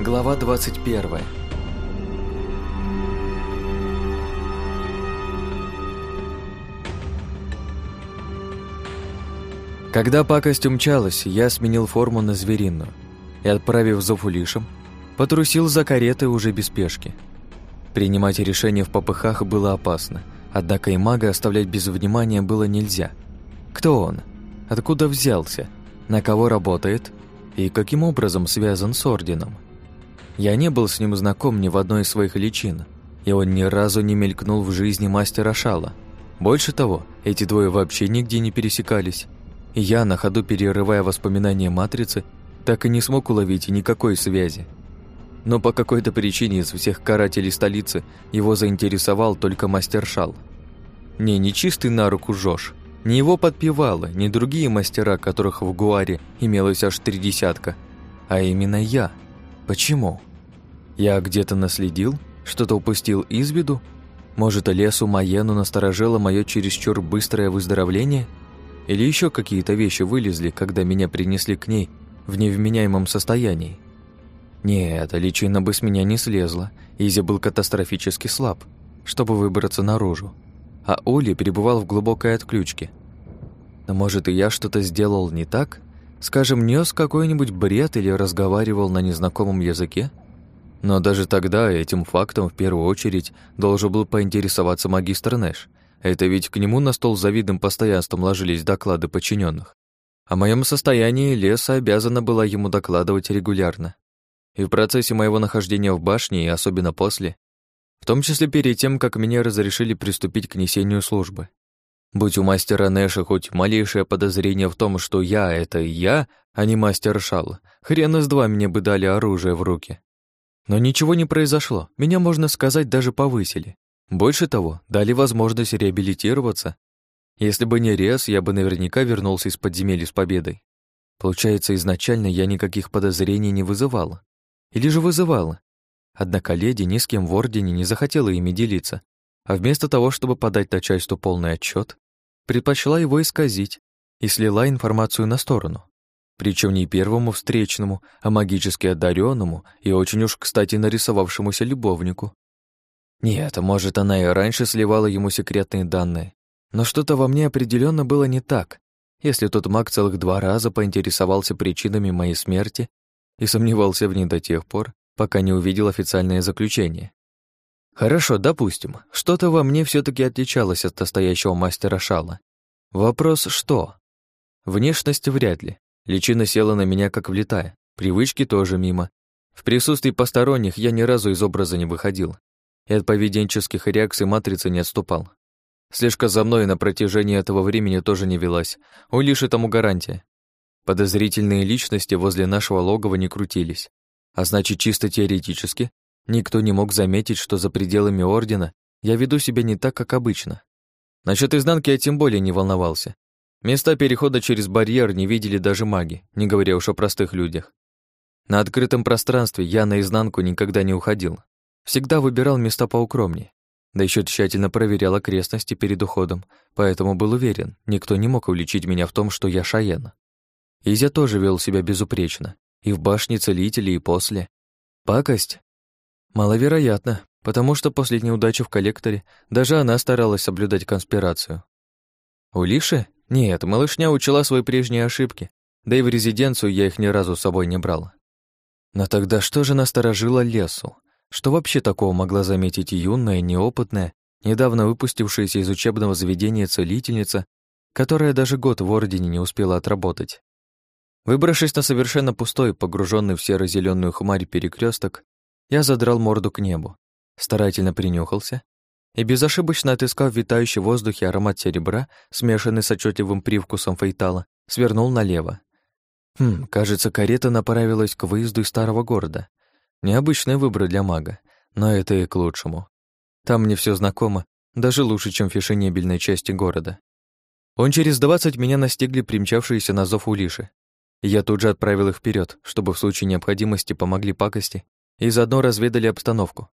Глава 21 Когда пакость умчалась, я сменил форму на звериную и, отправив зов улишем, потрусил за каретой уже без спешки. Принимать решение в попыхах было опасно, однако и мага оставлять без внимания было нельзя. Кто он? Откуда взялся? На кого работает? И каким образом связан с Орденом? Я не был с ним знаком ни в одной из своих личин, и он ни разу не мелькнул в жизни мастера Шала. Больше того, эти двое вообще нигде не пересекались. И я, на ходу перерывая воспоминания Матрицы, так и не смог уловить никакой связи. Но по какой-то причине из всех карателей столицы его заинтересовал только мастер Шал. Не, не чистый на руку Жош, не его подпевало, ни другие мастера, которых в Гуаре имелось аж три десятка, а именно я. Почему? Я где-то наследил? Что-то упустил из виду? Может, лесу Маену насторожило мое чересчур быстрое выздоровление? Или еще какие-то вещи вылезли, когда меня принесли к ней в невменяемом состоянии? Нет, личина бы с меня не слезла. Изи был катастрофически слаб, чтобы выбраться наружу. А Оли пребывал в глубокой отключке. Но может, и я что-то сделал не так? Скажем, нес какой-нибудь бред или разговаривал на незнакомом языке? Но даже тогда этим фактом в первую очередь должен был поинтересоваться магистр Нэш. Это ведь к нему на стол завидным постоянством ложились доклады подчиненных. О моем состоянии Леса обязана была ему докладывать регулярно. И в процессе моего нахождения в башне, и особенно после, в том числе перед тем, как мне разрешили приступить к несению службы. Будь у мастера Нэша хоть малейшее подозрение в том, что я — это я, а не мастер Шал, хрен из два мне бы дали оружие в руки. Но ничего не произошло, меня, можно сказать, даже повысили. Больше того, дали возможность реабилитироваться. Если бы не Рез, я бы наверняка вернулся из подземелья с победой. Получается, изначально я никаких подозрений не вызывала. Или же вызывала. Однако леди ни с кем в Ордене не захотела ими делиться, а вместо того, чтобы подать начальству полный отчет, предпочла его исказить и слила информацию на сторону. Причем не первому встречному, а магически одаренному и очень уж, кстати, нарисовавшемуся любовнику. Нет, может, она и раньше сливала ему секретные данные, но что-то во мне определенно было не так, если тот маг целых два раза поинтересовался причинами моей смерти и сомневался в ней до тех пор, пока не увидел официальное заключение. Хорошо, допустим, что-то во мне все таки отличалось от настоящего мастера Шала. Вопрос «что?». Внешность вряд ли, Личина села на меня как влетая, привычки тоже мимо. В присутствии посторонних я ни разу из образа не выходил и от поведенческих реакций матрицы не отступал. Слежка за мной на протяжении этого времени тоже не велась, у лишь этому гарантия. Подозрительные личности возле нашего логова не крутились, а значит, чисто теоретически, никто не мог заметить, что за пределами Ордена я веду себя не так, как обычно. Насчет изнанки я тем более не волновался. Места перехода через барьер не видели даже маги, не говоря уж о простых людях. На открытом пространстве я наизнанку никогда не уходил. Всегда выбирал места поукромнее. Да еще тщательно проверял окрестности перед уходом, поэтому был уверен, никто не мог уличить меня в том, что я Шаен. Изя тоже вел себя безупречно, и в башне целителей, и после. Пакость? Маловероятно, потому что после неудачи в коллекторе даже она старалась соблюдать конспирацию. У Лиши нет, малышня учила свои прежние ошибки, да и в резиденцию я их ни разу с собой не брал. Но тогда что же насторожило лесу? Что вообще такого могла заметить юная, неопытная, недавно выпустившаяся из учебного заведения целительница, которая даже год в Ордене не успела отработать? Выбравшись на совершенно пустой, погруженный в серо зеленую хмарь перекресток, я задрал морду к небу, старательно принюхался и, безошибочно отыскав витающий в воздухе аромат серебра, смешанный с отчетливым привкусом фейтала, свернул налево. Хм, кажется, карета направилась к выезду из старого города. Необычный выбор для мага, но это и к лучшему. Там мне все знакомо, даже лучше, чем в фешенебельной части города. Он через двадцать меня настигли примчавшиеся на зов улиши. Я тут же отправил их вперед, чтобы в случае необходимости помогли пакости и заодно разведали обстановку.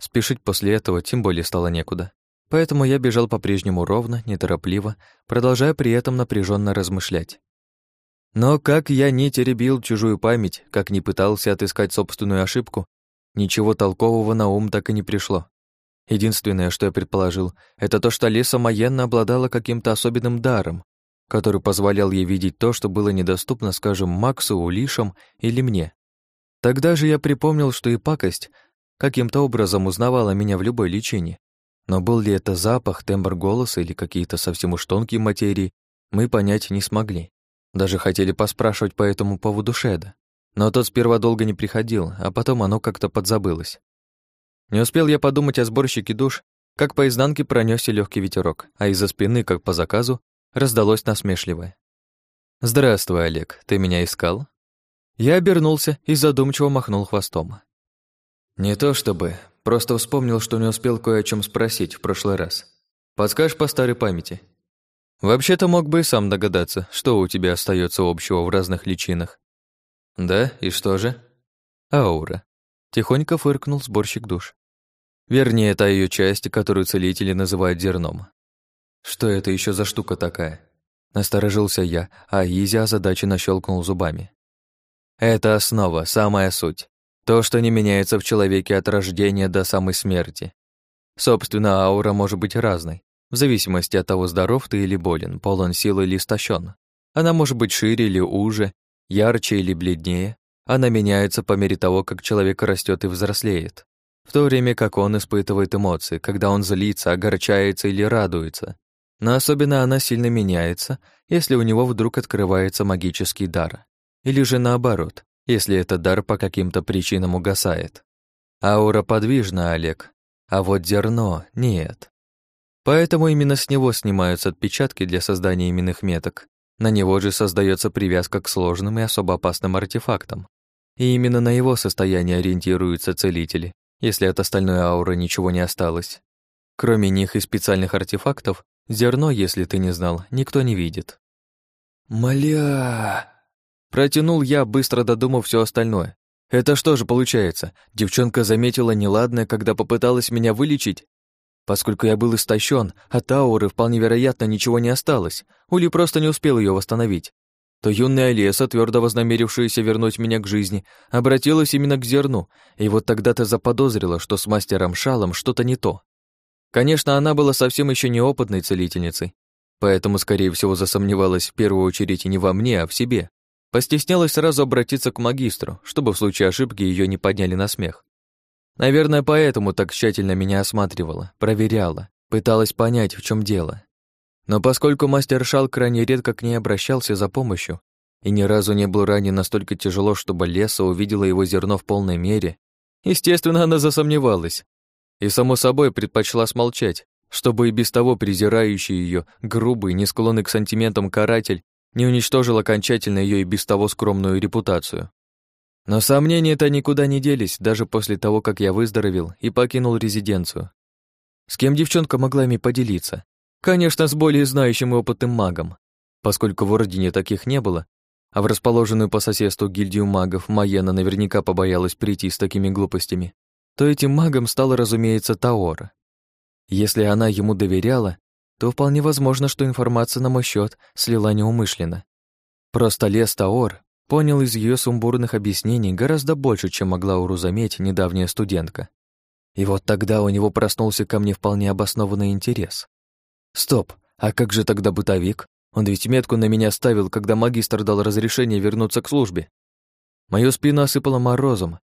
Спешить после этого тем более стало некуда. Поэтому я бежал по-прежнему ровно, неторопливо, продолжая при этом напряженно размышлять. Но как я не теребил чужую память, как не пытался отыскать собственную ошибку, ничего толкового на ум так и не пришло. Единственное, что я предположил, это то, что Леса Маенна обладала каким-то особенным даром, который позволял ей видеть то, что было недоступно, скажем, Максу, Улишам или мне. Тогда же я припомнил, что и пакость каким-то образом узнавала меня в любой личине. Но был ли это запах, тембр голоса или какие-то совсем уж тонкие материи, мы понять не смогли. Даже хотели поспрашивать по этому поводу Шеда. Но тот сперва долго не приходил, а потом оно как-то подзабылось. Не успел я подумать о сборщике душ, как по изнанке пронесся легкий ветерок, а из-за спины, как по заказу, раздалось насмешливое. «Здравствуй, Олег, ты меня искал?» Я обернулся и задумчиво махнул хвостом. «Не то чтобы, просто вспомнил, что не успел кое о чем спросить в прошлый раз. Подскажешь по старой памяти?» «Вообще-то мог бы и сам догадаться, что у тебя остается общего в разных личинах». «Да, и что же?» «Аура», — тихонько фыркнул сборщик душ. Вернее, та ее часть, которую целители называют зерном. Что это еще за штука такая? Насторожился я, а Изи озадаченно щелкнул зубами. Это основа, самая суть. То, что не меняется в человеке от рождения до самой смерти. Собственно, аура может быть разной, в зависимости от того, здоров ты или болен, полон силы или истощен. Она может быть шире или уже, ярче или бледнее. Она меняется по мере того, как человек растет и взрослеет в то время как он испытывает эмоции, когда он злится, огорчается или радуется. Но особенно она сильно меняется, если у него вдруг открывается магический дар. Или же наоборот, если этот дар по каким-то причинам угасает. Аура подвижна, Олег, а вот зерно нет. Поэтому именно с него снимаются отпечатки для создания именных меток. На него же создается привязка к сложным и особо опасным артефактам. И именно на его состояние ориентируются целители, если от остальной ауры ничего не осталось. Кроме них и специальных артефактов, зерно, если ты не знал, никто не видит. «Маля!» Протянул я, быстро додумав все остальное. «Это что же получается? Девчонка заметила неладное, когда попыталась меня вылечить? Поскольку я был истощен, от ауры вполне вероятно ничего не осталось. Ули просто не успел ее восстановить то юная Олеса, твердо вознамерившаяся вернуть меня к жизни, обратилась именно к зерну, и вот тогда-то заподозрила, что с мастером Шалом что-то не то. Конечно, она была совсем еще неопытной целительницей, поэтому, скорее всего, засомневалась в первую очередь не во мне, а в себе. Постеснялась сразу обратиться к магистру, чтобы в случае ошибки ее не подняли на смех. Наверное, поэтому так тщательно меня осматривала, проверяла, пыталась понять, в чем дело. Но поскольку мастер Шал крайне редко к ней обращался за помощью и ни разу не был ранен настолько тяжело, чтобы Леса увидела его зерно в полной мере, естественно, она засомневалась. И, само собой, предпочла смолчать, чтобы и без того презирающий ее, грубый, не склонный к сантиментам каратель не уничтожил окончательно ее и без того скромную репутацию. Но сомнения-то никуда не делись, даже после того, как я выздоровел и покинул резиденцию. С кем девчонка могла ими поделиться? Конечно, с более знающим и опытным магом. Поскольку в Ордене таких не было, а в расположенную по соседству гильдию магов Майена наверняка побоялась прийти с такими глупостями, то этим магом стала, разумеется, Таора. Если она ему доверяла, то вполне возможно, что информация на мой счет слила неумышленно. Просто лес Таор понял из ее сумбурных объяснений гораздо больше, чем могла уразуметь недавняя студентка. И вот тогда у него проснулся ко мне вполне обоснованный интерес. Стоп, а как же тогда бытовик? Он ведь метку на меня ставил, когда магистр дал разрешение вернуться к службе. Мою спину осыпало морозом,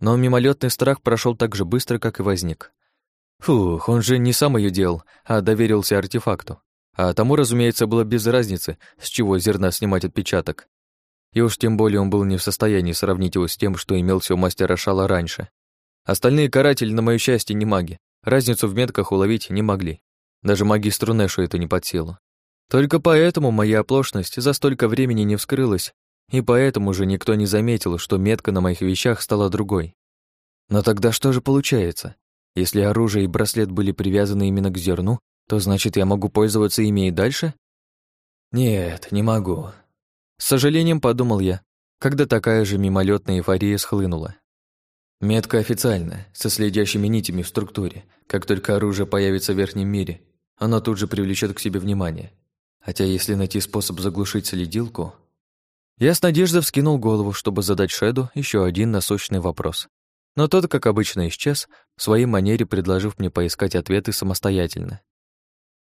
но мимолетный страх прошел так же быстро, как и возник. Фух, он же не сам ее делал, а доверился артефакту. А тому, разумеется, было без разницы, с чего зерна снимать отпечаток. И уж тем более он был не в состоянии сравнить его с тем, что имелся у мастера Шала раньше. Остальные каратели, на моё счастье, не маги. Разницу в метках уловить не могли. Даже магистру Нэшу это не под силу. Только поэтому моя оплошность за столько времени не вскрылась, и поэтому же никто не заметил, что метка на моих вещах стала другой. Но тогда что же получается? Если оружие и браслет были привязаны именно к зерну, то значит, я могу пользоваться ими и дальше? Нет, не могу. С сожалением подумал я, когда такая же мимолетная эйфория схлынула. Метка официальная, со следящими нитями в структуре. Как только оружие появится в верхнем мире, оно тут же привлечет к себе внимание. Хотя если найти способ заглушить следилку... Я с надеждой вскинул голову, чтобы задать Шеду еще один насущный вопрос. Но тот, как обычно, исчез, в своей манере предложив мне поискать ответы самостоятельно.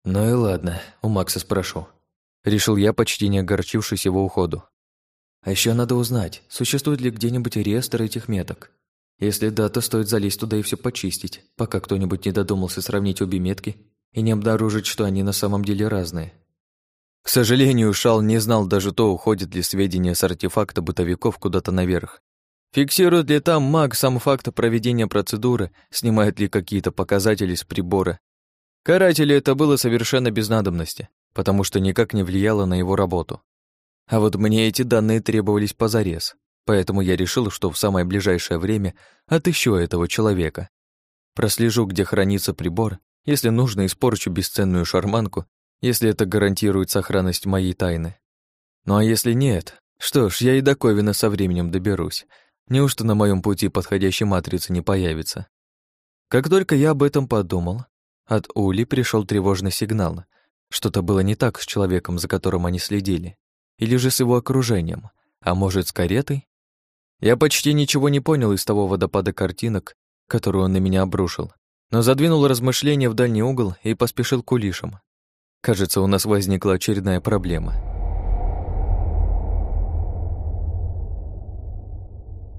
«Ну и ладно, у Макса спрошу», — решил я, почти не огорчившись его уходу. «А еще надо узнать, существует ли где-нибудь реестр этих меток. Если да, то стоит залезть туда и все почистить, пока кто-нибудь не додумался сравнить обе метки и не обнаружить, что они на самом деле разные». К сожалению, Шал не знал даже то, уходят ли сведения с артефакта бытовиков куда-то наверх, Фиксирует ли там маг сам факт проведения процедуры, снимает ли какие-то показатели с прибора. Карателю это было совершенно без надобности, потому что никак не влияло на его работу. А вот мне эти данные требовались позарез, поэтому я решил, что в самое ближайшее время отыщу этого человека. Прослежу, где хранится прибор, если нужно, испорчу бесценную шарманку, если это гарантирует сохранность моей тайны. Ну а если нет, что ж, я и до Ковина со временем доберусь, Неужто на моем пути подходящей матрицы не появится? Как только я об этом подумал, от Ули пришел тревожный сигнал. Что-то было не так с человеком, за которым они следили. Или же с его окружением. А может, с каретой? Я почти ничего не понял из того водопада картинок, которую он на меня обрушил, но задвинул размышления в дальний угол и поспешил к улишам. Кажется, у нас возникла очередная проблема.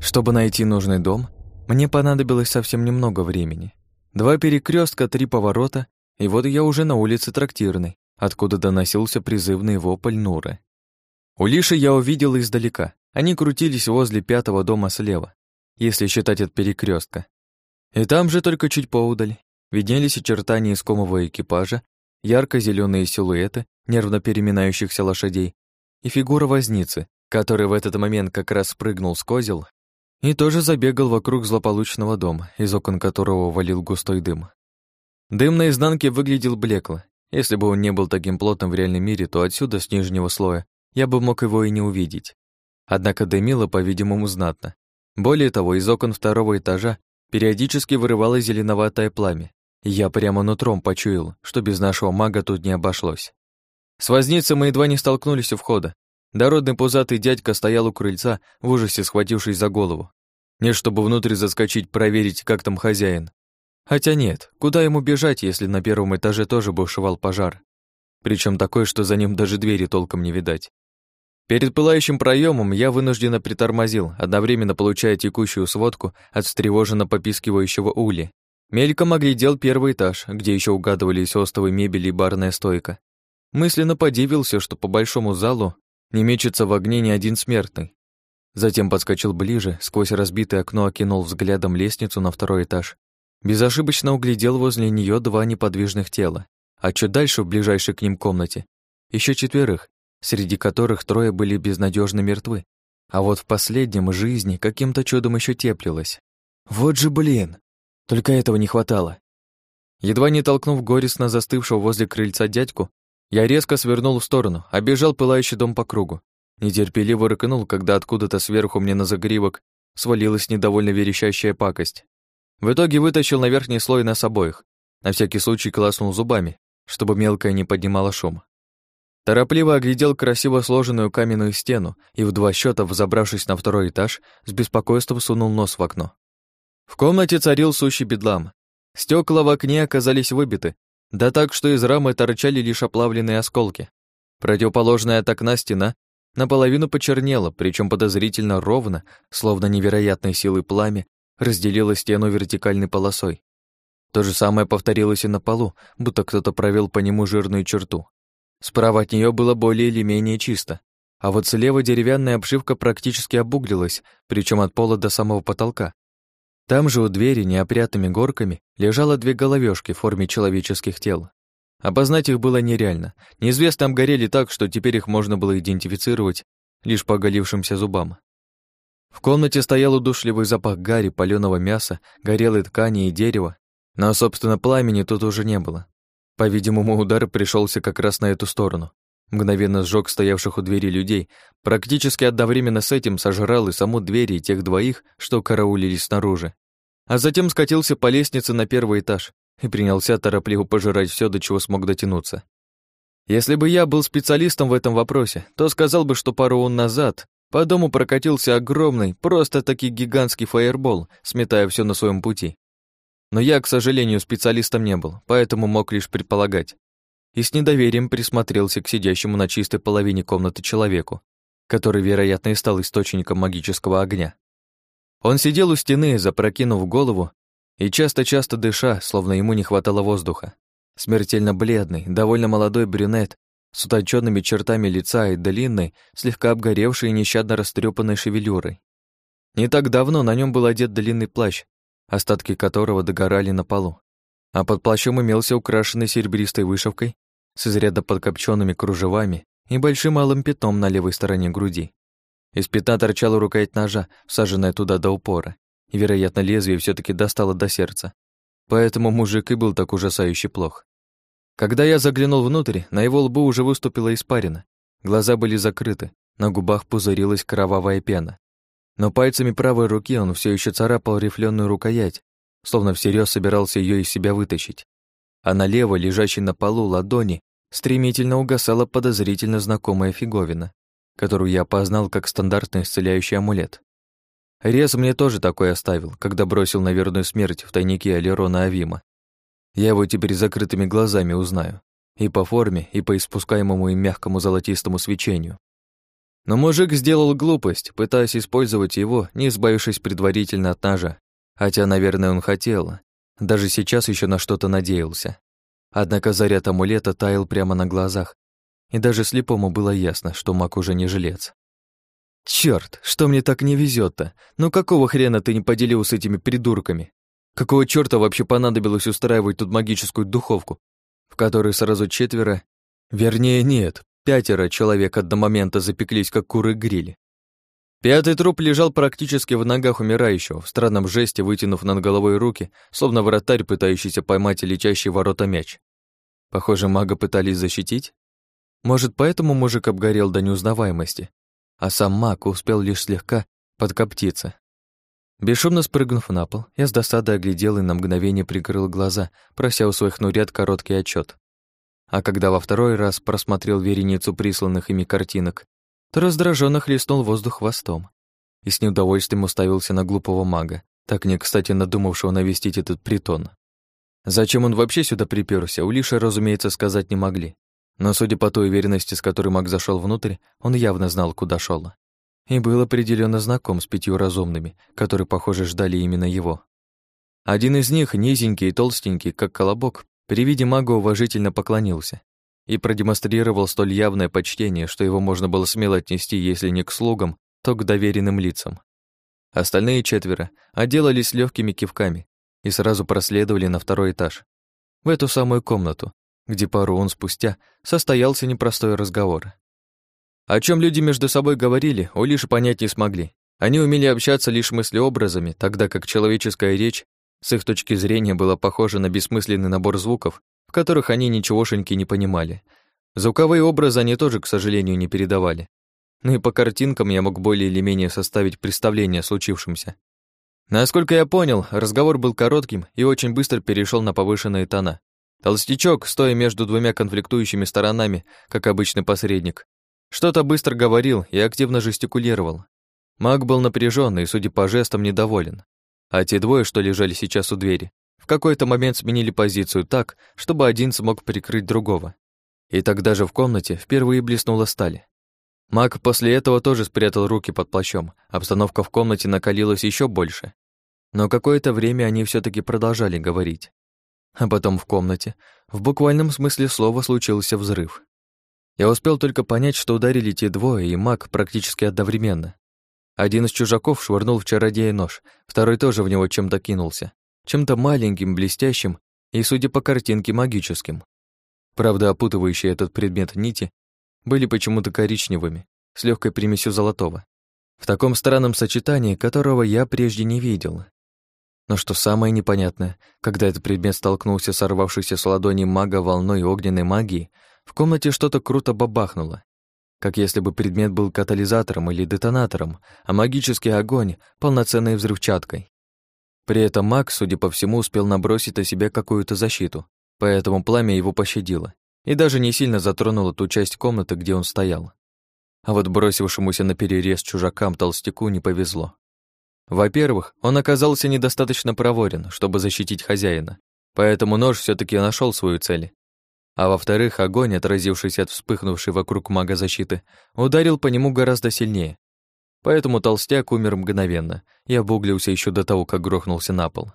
Чтобы найти нужный дом, мне понадобилось совсем немного времени. Два перекрестка, три поворота, и вот я уже на улице Трактирной, откуда доносился призывный вопль Нуры. Улиши я увидел издалека. Они крутились возле пятого дома слева, если считать от перекрестка. И там же только чуть поудаль виднелись очертания искомого экипажа, ярко зеленые силуэты нервно переминающихся лошадей и фигура возницы, который в этот момент как раз спрыгнул с козел и тоже забегал вокруг злополучного дома, из окон которого валил густой дым. Дым на изнанке выглядел блекло. Если бы он не был таким плотным в реальном мире, то отсюда, с нижнего слоя, я бы мог его и не увидеть. Однако дымило, по-видимому, знатно. Более того, из окон второго этажа периодически вырывалось зеленоватое пламя, и я прямо нутром почуял, что без нашего мага тут не обошлось. С возницей мы едва не столкнулись у входа, Дородный пузатый дядька стоял у крыльца, в ужасе схватившись за голову. Не чтобы внутрь заскочить, проверить, как там хозяин. Хотя нет, куда ему бежать, если на первом этаже тоже бушевал пожар? Причем такой, что за ним даже двери толком не видать. Перед пылающим проемом я вынужденно притормозил, одновременно получая текущую сводку от встревоженно попискивающего ули. Мельком оглядел первый этаж, где еще угадывались остовы мебели и барная стойка. Мысленно подивился, что по большому залу не мечется в огне ни один смертный. Затем подскочил ближе, сквозь разбитое окно окинул взглядом лестницу на второй этаж. Безошибочно углядел возле нее два неподвижных тела, а чуть дальше, в ближайшей к ним комнате, еще четверых, среди которых трое были безнадежно мертвы. А вот в последнем жизни каким-то чудом еще теплилась. Вот же блин! Только этого не хватало. Едва не толкнув горестно застывшего возле крыльца дядьку, я резко свернул в сторону, обежал пылающий дом по кругу. Нетерпеливо рыкнул, когда откуда-то сверху мне на загривок свалилась недовольно верещащая пакость. В итоге вытащил на верхний слой нас обоих. На всякий случай класнул зубами, чтобы мелкая не поднимала шум. Торопливо оглядел красиво сложенную каменную стену и в два счета, взобравшись на второй этаж, с беспокойством сунул нос в окно. В комнате царил сущий бедлам. Стекла в окне оказались выбиты, да так, что из рамы торчали лишь оплавленные осколки. Противоположная от окна стена наполовину почернела, причем подозрительно ровно, словно невероятной силы пламя, разделила стену вертикальной полосой. То же самое повторилось и на полу, будто кто-то провел по нему жирную черту. Справа от нее было более или менее чисто, а вот слева деревянная обшивка практически обуглилась, причем от пола до самого потолка. Там же у двери неопрятными горками лежало две головешки в форме человеческих тел. Опознать их было нереально. Неизвестно обгорели так, что теперь их можно было идентифицировать лишь по оголившимся зубам. В комнате стоял удушливый запах гари, палёного мяса, горелой ткани и дерева, но, собственно, пламени тут уже не было. По-видимому, удар пришелся как раз на эту сторону. Мгновенно сжег стоявших у двери людей, практически одновременно с этим сожрал и саму дверь, и тех двоих, что караулились снаружи. А затем скатился по лестнице на первый этаж и принялся торопливо пожирать все, до чего смог дотянуться. Если бы я был специалистом в этом вопросе, то сказал бы, что пару он назад По дому прокатился огромный, просто-таки гигантский фаербол, сметая все на своем пути. Но я, к сожалению, специалистом не был, поэтому мог лишь предполагать. И с недоверием присмотрелся к сидящему на чистой половине комнаты человеку, который, вероятно, и стал источником магического огня. Он сидел у стены, запрокинув голову и часто-часто дыша, словно ему не хватало воздуха. Смертельно бледный, довольно молодой брюнет с утонченными чертами лица и длинной, слегка обгоревшей и нещадно растрепанной шевелюрой. Не так давно на нем был одет длинный плащ, остатки которого догорали на полу, а под плащом имелся украшенный серебристой вышивкой с изрядно подкопченными кружевами и большим малым пятном на левой стороне груди. Из пятна торчала рукоять ножа, всаженная туда до упора, и, вероятно, лезвие все таки достало до сердца. Поэтому мужик и был так ужасающе плох. Когда я заглянул внутрь, на его лбу уже выступила испарина. Глаза были закрыты, на губах пузырилась кровавая пена. Но пальцами правой руки он все еще царапал рифленую рукоять, словно всерьез собирался ее из себя вытащить. А на левой, лежащей на полу ладони, стремительно угасала подозрительно знакомая фиговина, которую я опознал как стандартный исцеляющий амулет. Рез мне тоже такой оставил, когда бросил на верную смерть в тайнике Алерона Авима. Я его теперь закрытыми глазами узнаю. И по форме, и по испускаемому им мягкому золотистому свечению. Но мужик сделал глупость, пытаясь использовать его, не избавившись предварительно от ножа. Хотя, наверное, он хотел. Даже сейчас еще на что-то надеялся. Однако заряд амулета таял прямо на глазах, и даже слепому было ясно, что маг уже не жилец. Черт, что мне так не везет то Ну какого хрена ты не поделил с этими придурками? Какого чёрта вообще понадобилось устраивать тут магическую духовку, в которой сразу четверо, вернее нет, пятеро человек одномоментно запеклись, как куры грили. Пятый труп лежал практически в ногах умирающего, в странном жесте вытянув над головой руки, словно вратарь, пытающийся поймать летящий ворота мяч. Похоже, мага пытались защитить? Может, поэтому мужик обгорел до неузнаваемости, а сам маг успел лишь слегка подкоптиться. Бесшумно спрыгнув на пол, я с досадой оглядел и на мгновение прикрыл глаза, прося у своих нурят короткий отчет. А когда во второй раз просмотрел вереницу присланных ими картинок, то раздраженно хлестнул воздух хвостом и с неудовольствием уставился на глупого мага, так не кстати надумавшего навестить этот притон. Зачем он вообще сюда приперся, у Лиши, разумеется, сказать не могли. Но судя по той уверенности, с которой маг зашел внутрь, он явно знал, куда шел и был определенно знаком с пятью разумными, которые, похоже, ждали именно его. Один из них, низенький и толстенький, как колобок, при виде мага уважительно поклонился и продемонстрировал столь явное почтение, что его можно было смело отнести, если не к слугам, то к доверенным лицам. Остальные четверо отделались легкими кивками и сразу проследовали на второй этаж, в эту самую комнату, где пару он спустя состоялся непростой разговор. О чем люди между собой говорили, у Лиши понять не смогли. Они умели общаться лишь мыслеобразами, тогда как человеческая речь с их точки зрения была похожа на бессмысленный набор звуков, в которых они ничегошеньки не понимали. Звуковые образы они тоже, к сожалению, не передавали. Ну и по картинкам я мог более или менее составить представление о случившемся. Насколько я понял, разговор был коротким и очень быстро перешел на повышенные тона. Толстячок, стоя между двумя конфликтующими сторонами, как обычный посредник, что-то быстро говорил и активно жестикулировал. Маг был напряженный и, судя по жестам, недоволен. А те двое, что лежали сейчас у двери, в какой-то момент сменили позицию так, чтобы один смог прикрыть другого. И тогда же в комнате впервые блеснула сталь. Маг после этого тоже спрятал руки под плащом, обстановка в комнате накалилась еще больше. Но какое-то время они все таки продолжали говорить. А потом в комнате, в буквальном смысле слова, случился взрыв. Я успел только понять, что ударили те двое, и маг практически одновременно. Один из чужаков швырнул в чародея нож, второй тоже в него чем-то кинулся. Чем-то маленьким, блестящим и, судя по картинке, магическим. Правда, опутывающие этот предмет нити были почему-то коричневыми, с легкой примесью золотого. В таком странном сочетании, которого я прежде не видел. Но что самое непонятное, когда этот предмет столкнулся с сорвавшейся с ладони мага волной огненной магии, в комнате что-то круто бабахнуло, как если бы предмет был катализатором или детонатором, а магический огонь — полноценной взрывчаткой. При этом маг, судя по всему, успел набросить на себя какую-то защиту, поэтому пламя его пощадило и даже не сильно затронуло ту часть комнаты, где он стоял. а вот бросившемуся на перерез чужакам толстяку не повезло. Во-первых, он оказался недостаточно проворен, чтобы защитить хозяина, поэтому нож все таки нашел свою цель. А во-вторых, огонь, отразившийся от вспыхнувшей вокруг мага защиты, ударил по нему гораздо сильнее. Поэтому толстяк умер мгновенно и обуглился еще до того, как грохнулся на пол.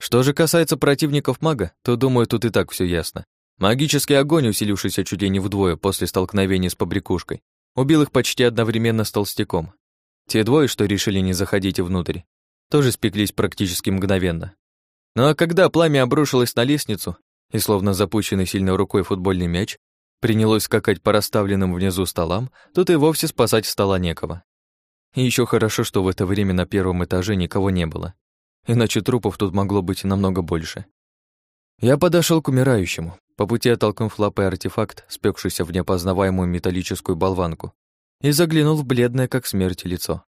Что же касается противников мага, то, думаю, тут и так все ясно. Магический огонь, усилившийся чуть ли не вдвое после столкновения с побрякушкой, убил их почти одновременно с толстяком. Те двое, что решили не заходить внутрь, тоже спеклись практически мгновенно. Ну а когда пламя обрушилось на лестницу, и словно запущенный сильной рукой футбольный мяч принялось скакать по расставленным внизу столам, тут и вовсе спасать стало некого. И еще хорошо, что в это время на первом этаже никого не было. Иначе трупов тут могло быть намного больше. Я подошел к умирающему, по пути оттолкнув лапой артефакт, спекшийся в неопознаваемую металлическую болванку, и заглянул в бледное, как смерть, лицо.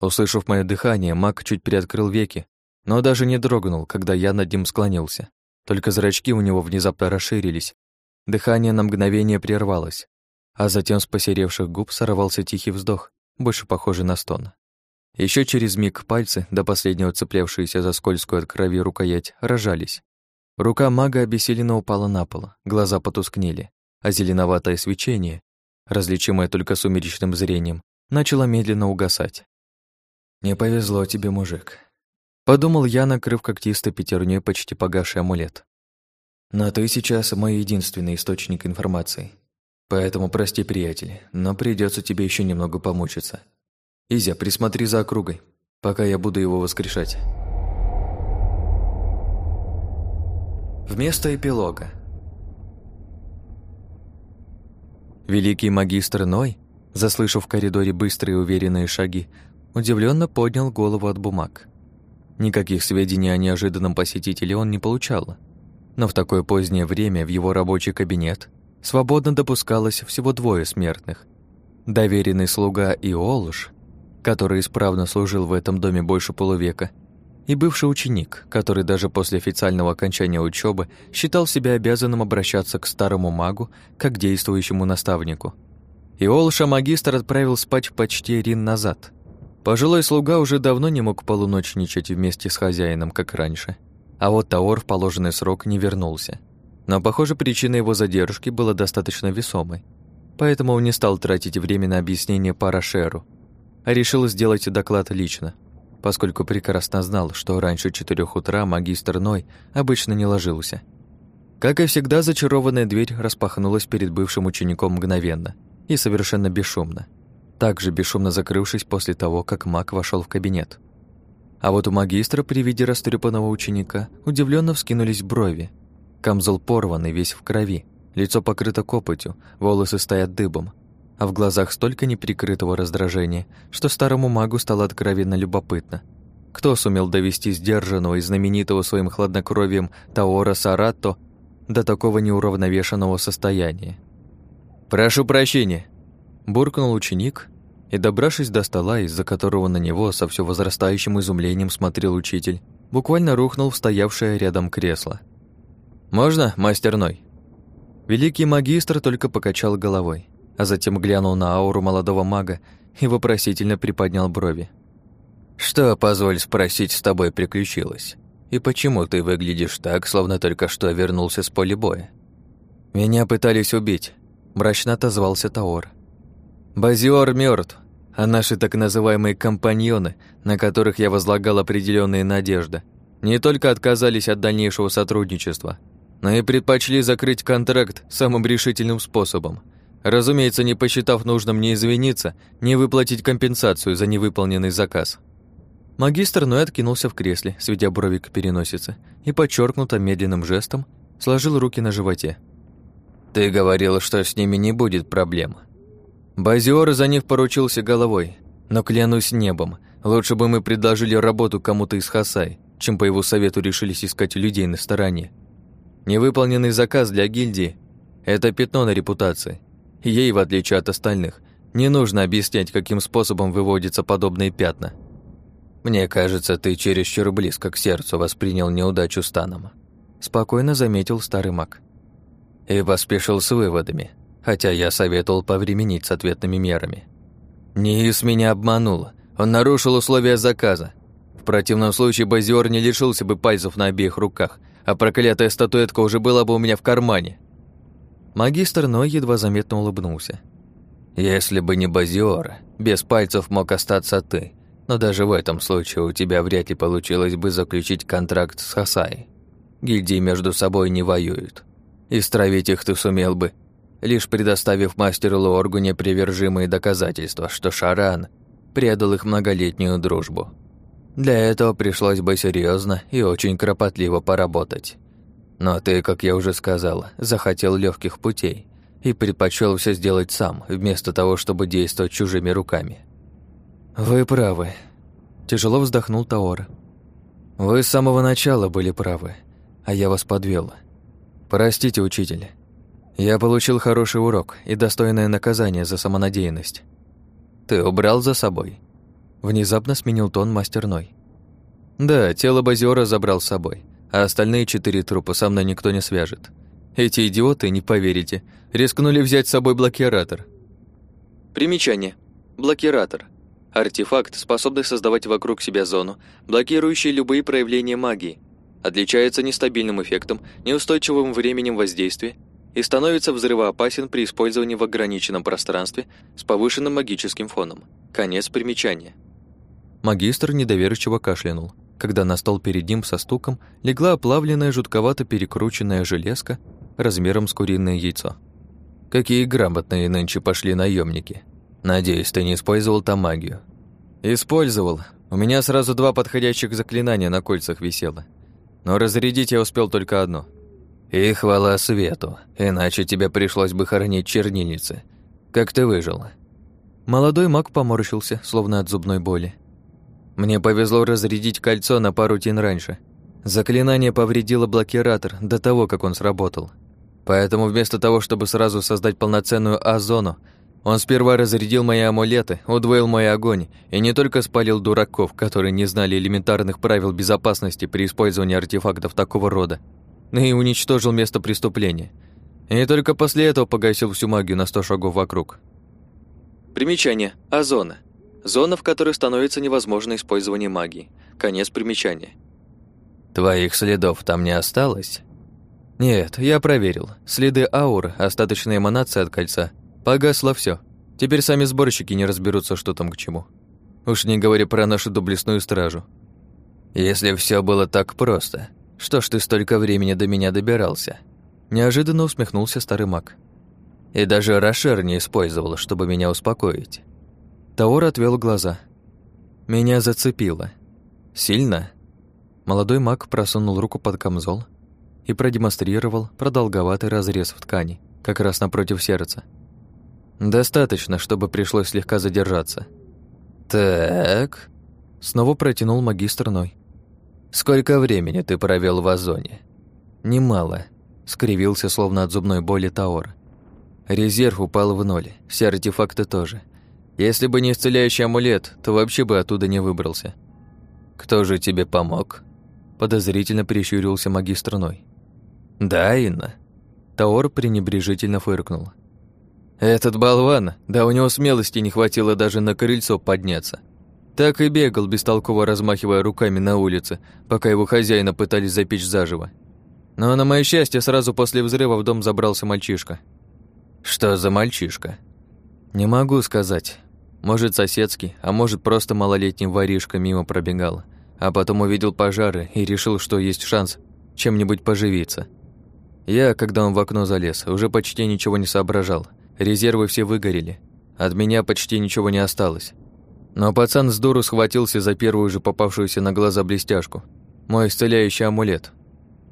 Услышав мое дыхание, маг чуть приоткрыл веки, но даже не дрогнул, когда я над ним склонился. Только зрачки у него внезапно расширились. Дыхание на мгновение прервалось, а затем с посеревших губ сорвался тихий вздох, больше похожий на стон. Еще через миг пальцы, до последнего цеплявшиеся за скользкую от крови рукоять, рожались. Рука мага обессиленно упала на пол, глаза потускнели, а зеленоватое свечение, различимое только сумеречным зрением, начало медленно угасать. «Не повезло тебе, мужик», — подумал я, накрыв когтистой пятерней почти погасший амулет. «Но ты сейчас мой единственный источник информации. Поэтому прости, приятель, но придется тебе еще немного помучиться. Изя, присмотри за округой, пока я буду его воскрешать. Вместо эпилога. Великий магистр Ной, заслышав в коридоре быстрые уверенные шаги, удивленно поднял голову от бумаг. Никаких сведений о неожиданном посетителе он не получал. Но в такое позднее время в его рабочий кабинет свободно допускалось всего двое смертных. Доверенный слуга Иолуш который исправно служил в этом доме больше полувека, и бывший ученик, который даже после официального окончания учебы считал себя обязанным обращаться к старому магу как к действующему наставнику. И Олша магистр отправил спать почти рин назад. Пожилой слуга уже давно не мог полуночничать вместе с хозяином, как раньше. А вот Таор в положенный срок не вернулся. Но, похоже, причина его задержки была достаточно весомой. Поэтому он не стал тратить время на объяснение Парашеру, а решил сделать доклад лично, поскольку прекрасно знал, что раньше четырех утра магистр Ной обычно не ложился. Как и всегда, зачарованная дверь распахнулась перед бывшим учеником мгновенно и совершенно бесшумно, также бесшумно закрывшись после того, как маг вошел в кабинет. А вот у магистра при виде растрепанного ученика удивленно вскинулись брови. Камзол порванный, весь в крови, лицо покрыто копотью, волосы стоят дыбом, а в глазах столько неприкрытого раздражения, что старому магу стало откровенно любопытно. Кто сумел довести сдержанного и знаменитого своим хладнокровием Таора Саратто до такого неуравновешенного состояния? «Прошу прощения!» – буркнул ученик, и, добравшись до стола, из-за которого на него со все возрастающим изумлением смотрел учитель, буквально рухнул в стоявшее рядом кресло. «Можно, мастер Ной?» Великий магистр только покачал головой а затем глянул на ауру молодого мага и вопросительно приподнял брови. «Что, позволь спросить, с тобой приключилось? И почему ты выглядишь так, словно только что вернулся с поля боя?» «Меня пытались убить», – мрачно отозвался Таор. «Базиор мертв, а наши так называемые компаньоны, на которых я возлагал определенные надежды, не только отказались от дальнейшего сотрудничества, но и предпочли закрыть контракт самым решительным способом – Разумеется, не посчитав нужным не извиниться, не выплатить компенсацию за невыполненный заказ. Магистр Ной откинулся в кресле, сведя брови к переносице, и подчеркнуто медленным жестом сложил руки на животе. «Ты говорил, что с ними не будет проблем». Базиор за них поручился головой, но клянусь небом, лучше бы мы предложили работу кому-то из Хасай, чем по его совету решились искать людей на стороне. Невыполненный заказ для гильдии – это пятно на репутации – Ей, в отличие от остальных, не нужно объяснять, каким способом выводятся подобные пятна. «Мне кажется, ты чересчур близко к сердцу воспринял неудачу с Таном», спокойно заметил старый маг. «И поспешил с выводами. хотя я советовал повременить с ответными мерами. Ниис меня обманул. Он нарушил условия заказа. В противном случае Базиор не лишился бы пальцев на обеих руках, а проклятая статуэтка уже была бы у меня в кармане. Магистр Ной едва заметно улыбнулся. «Если бы не Базиор, без пальцев мог остаться ты, но даже в этом случае у тебя вряд ли получилось бы заключить контракт с Хасай. Гильдии между собой не воюют. И стравить их ты сумел бы, лишь предоставив мастеру Лоргу непривержимые доказательства, что Шаран предал их многолетнюю дружбу. Для этого пришлось бы серьезно и очень кропотливо поработать. Но ты, как я уже сказал, захотел легких путей и предпочел все сделать сам, вместо того, чтобы действовать чужими руками. «Вы правы», – тяжело вздохнул Таор. «Вы с самого начала были правы, а я вас подвел. Простите, учитель. Я получил хороший урок и достойное наказание за самонадеянность. Ты убрал за собой?» Внезапно сменил тон мастерной. «Да, тело Базиора забрал с собой, а остальные четыре трупа со мной никто не свяжет. Эти идиоты, не поверите, рискнули взять с собой блокиратор». Примечание. Блокиратор. Артефакт, способный создавать вокруг себя зону, блокирующий любые проявления магии. Отличается нестабильным эффектом, неустойчивым временем воздействия и становится взрывоопасен при использовании в ограниченном пространстве с повышенным магическим фоном. Конец примечания. Магистр недоверчиво кашлянул, когда на стол перед ним со стуком легла оплавленная жутковато перекрученная железка размером с куриное яйцо. Какие грамотные нынче пошли наемники. Надеюсь, ты не использовал там магию. Использовал. У меня сразу два подходящих заклинания на кольцах висело. Но разрядить я успел только одно. И хвала свету, иначе тебе пришлось бы хоронить чернильницы. Как ты выжил? Молодой маг поморщился, словно от зубной боли. Мне повезло разрядить кольцо на пару тин раньше. Заклинание повредило блокиратор до того, как он сработал. Поэтому вместо того, чтобы сразу создать полноценную озону, он сперва разрядил мои амулеты, удвоил мой огонь и не только спалил дураков, которые не знали элементарных правил безопасности при использовании артефактов такого рода, но и уничтожил место преступления. И только после этого погасил всю магию на сто шагов вокруг. Примечание. Озона. Зона, в которой становится невозможно использование магии. Конец примечания. Твоих следов там не осталось? Нет, я проверил. Следы ауры, остаточная эманация от кольца – Погасло все. Теперь сами сборщики не разберутся, что там к чему. Уж не говоря про нашу доблестную стражу. Если все было так просто, что ж ты столько времени до меня добирался? Неожиданно усмехнулся старый маг. И даже Рошер не использовал, чтобы меня успокоить. Таор отвел глаза. Меня зацепило. Сильно? Молодой маг просунул руку под камзол и продемонстрировал продолговатый разрез в ткани, как раз напротив сердца. Достаточно, чтобы пришлось слегка задержаться. Так. Снова протянул магистр Ной. Сколько времени ты провел в Озоне? Немало. Скривился, словно от зубной боли Таор. Резерв упал в ноль, все артефакты тоже. Если бы не исцеляющий амулет, то вообще бы оттуда не выбрался. Кто же тебе помог? Подозрительно прищурился магистр Ной. Да, Инна. Таор пренебрежительно фыркнул. Этот болван, да у него смелости не хватило даже на крыльцо подняться. Так и бегал, бестолково размахивая руками на улице, пока его хозяина пытались запечь заживо. Но на мое счастье, сразу после взрыва в дом забрался мальчишка. Что за мальчишка? Не могу сказать. Может, соседский, а может, просто малолетний воришка мимо пробегал, а потом увидел пожары и решил, что есть шанс чем-нибудь поживиться. Я, когда он в окно залез, уже почти ничего не соображал – Резервы все выгорели. От меня почти ничего не осталось. Но пацан с дуру схватился за первую же попавшуюся на глаза блестяшку. Мой исцеляющий амулет.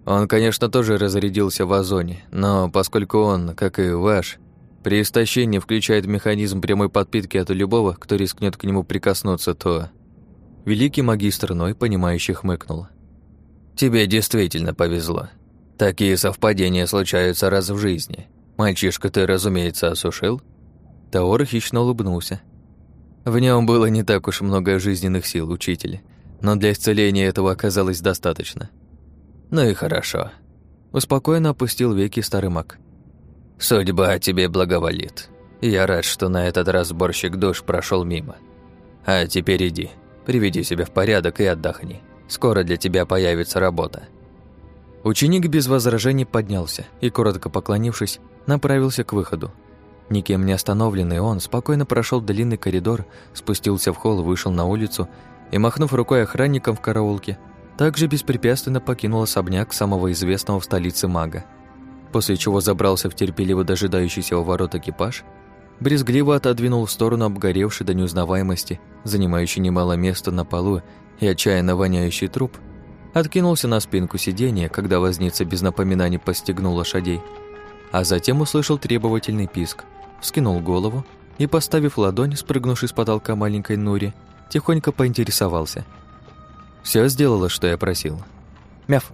Он, конечно, тоже разрядился в озоне, но поскольку он, как и ваш, при истощении включает механизм прямой подпитки от любого, кто рискнет к нему прикоснуться, то... Великий магистр Ной, понимающий, хмыкнул. «Тебе действительно повезло. Такие совпадения случаются раз в жизни. Мальчишка ты, разумеется, осушил?» Таор хищно улыбнулся. В нем было не так уж много жизненных сил, учитель, но для исцеления этого оказалось достаточно. Ну и хорошо. Успокоенно опустил веки старый маг. «Судьба тебе благоволит. Я рад, что на этот раз сборщик душ прошел мимо. А теперь иди, приведи себя в порядок и отдохни. Скоро для тебя появится работа». Ученик без возражений поднялся и, коротко поклонившись, направился к выходу. Никем не остановленный он спокойно прошел длинный коридор, спустился в холл, вышел на улицу и, махнув рукой охранникам в караулке, также беспрепятственно покинул особняк самого известного в столице мага. После чего забрался в терпеливо дожидающийся у ворот экипаж, брезгливо отодвинул в сторону обгоревший до неузнаваемости, занимающий немало места на полу и отчаянно воняющий труп, откинулся на спинку сиденья, когда возница без напоминаний постигнул лошадей, а затем услышал требовательный писк, вскинул голову и, поставив ладонь, спрыгнувший с потолка маленькой Нури, тихонько поинтересовался. Все сделала, что я просил. Мяв.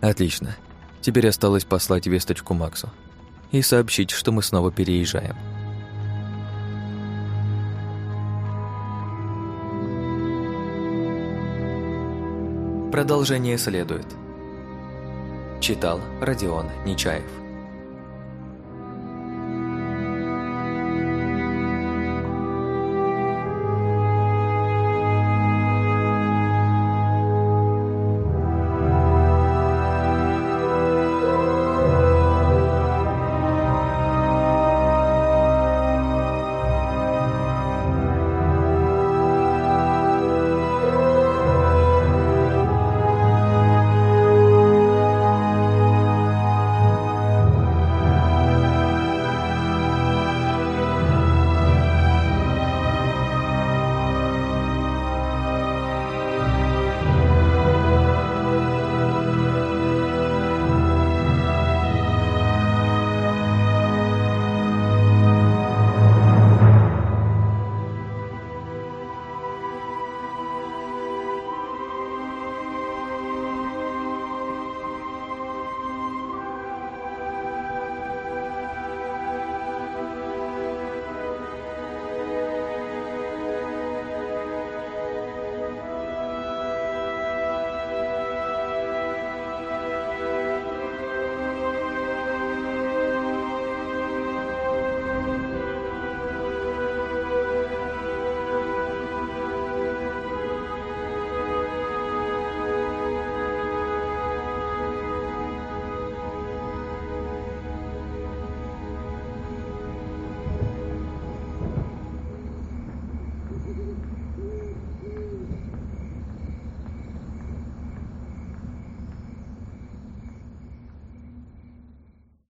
Отлично. Теперь осталось послать весточку Максу и сообщить, что мы снова переезжаем. Продолжение следует. Читал Родион Нечаев.